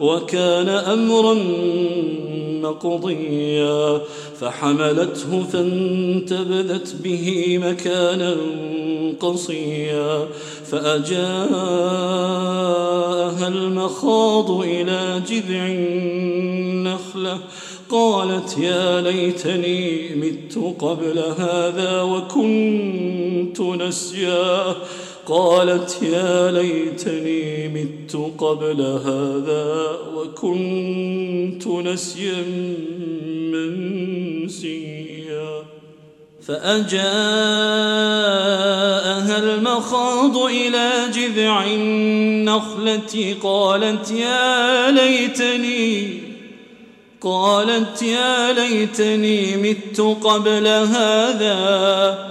وكان أمرا مقضيا فحملته فانتبذت به مكانا قصيا فأجاء المخاض إلى جذع النخلة قالت يا ليتني مت قبل هذا وكنت نسيا. قالت يا ليتني مت قبل هذا وكنت نسيا منسيا. فأجاءها المخاض إلى جذع النخلة قالت يا ليتني قالت يا ليتني مت قبل هذا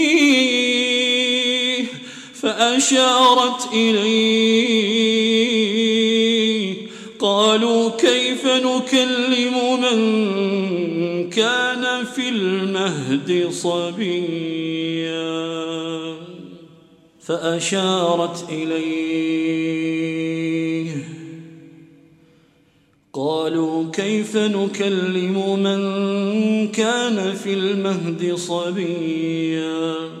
فأشارت إليه. قالوا كيف نكلم من كان في المهد صبيا؟ فأشارت إليه. قالوا كيف نكلم من كان في المهد صبيا؟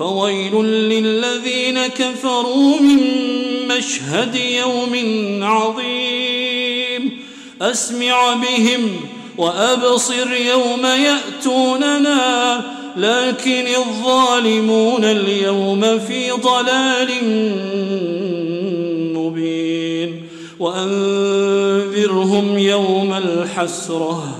فويل للذين كفروا من مشهد يوم عظيم. أسمع بهم وأبصر يوم يأتوننا لكن الظالمون اليوم في ضلال مبين. وأنذرهم يوم الحسرة.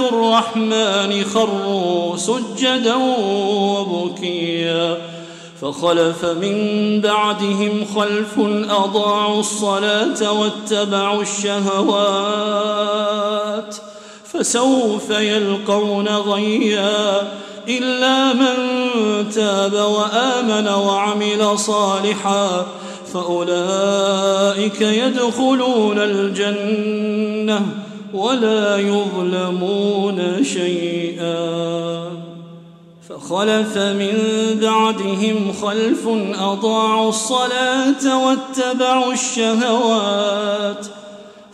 الرحمن خروا سجدا وبكيا فخلف من بعدهم خلف أضاعوا الصلاة واتبعوا الشهوات فسوف يلقون غيا إلا من تاب وآمن وعمل صالحاً فأولئك يدخلون الجنة ولا يظلمون شيئا. فخلف من بعدهم خلف أضاعوا الصلاة واتبعوا الشهوات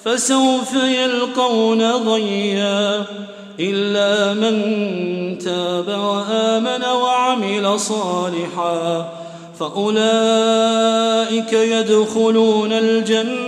فسوف يلقون غيا إلا من تاب وآمن وعمل صالحا. فأولئك يدخلون الجنة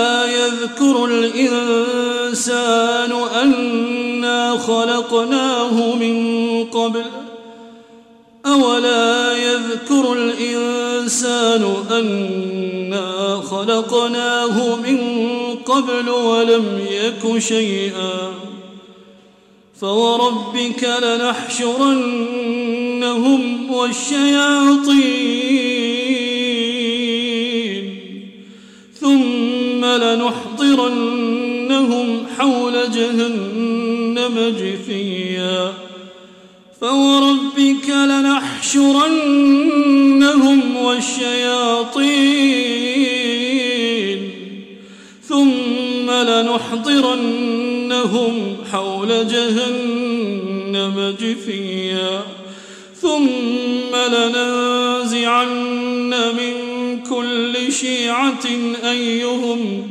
يذكر الإنسان أنا خلقناه من قبل أولا يذكر الإنسان أنا خلقناه من قبل ولم يك شيئا فوربك لنحشرنهم والشياطين ثم لنحضرنهم حول جهنم جثيا. فوربك لنحشرنهم والشياطين ثم لنحضرنهم حول جهنم جثيا. ثم لننزعن من كل شيعة أيهم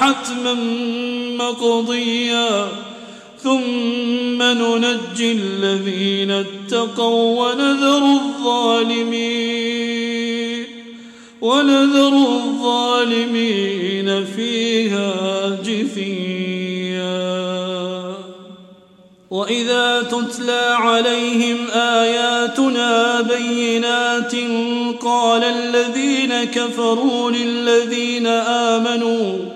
حتما مقضيا. ثم ننجي الذين اتقوا ونذر الظالمين. ونذر الظالمين فيها جثيا. وإذا تتلى عليهم آياتنا بينات قال الذين كفروا للذين آمنوا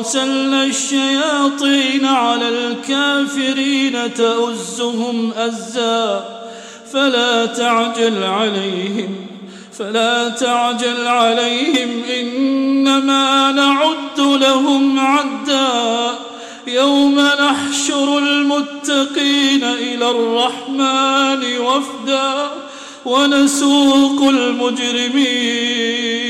أرسلنا الشياطين على الكافرين تؤزهم أزا. فلا تعجل عليهم فلا تعجل عليهم إنما نعد لهم عدًّا. يوم نحشر المتقين إلى الرحمن وفدا ونسوق المجرمين.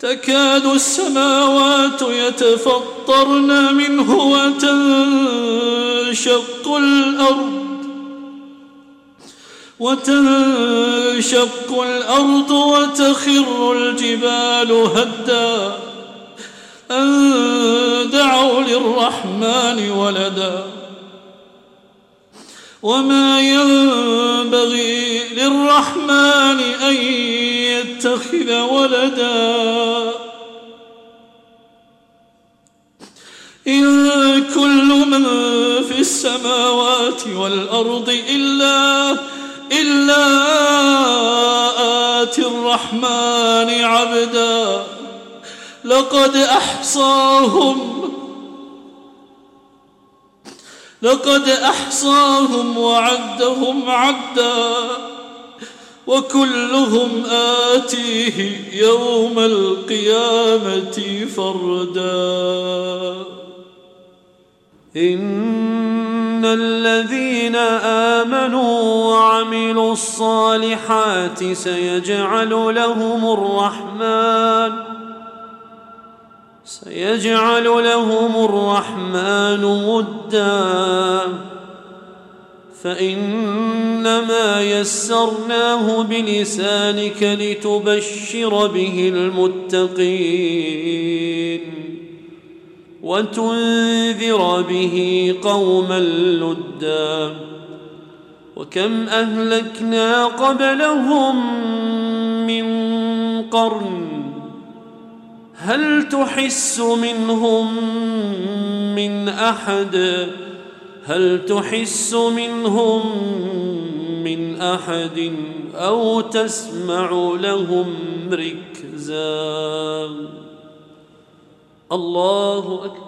تكاد السماوات يتفطرن منه وتنشق الأرض وتنشق الأرض وتخر الجبال هدّا أن دعوا للرحمن ولدا وما ينبغي للرحمن أن يتخذ ولدا. إن كل من في السماوات والأرض إلا إلا آتي الرحمن عبداً. لقد أحصاهم لقد أحصاهم وعدهم عدا وكلهم آتيه يوم القيامة فردا. إن الذين آمنوا وعملوا الصالحات سيجعل لهم الرحمن سيجعل لهم الرحمن ودا. فإنما يسرناه بلسانك لتبشر به المتقين وتنذر به قوما لدا وكم أهلكنا قبلهم من قرن هل تحس منهم من أحد هل تحس منهم من أحد أو تسمع لهم ركزا؟ الله أكبر.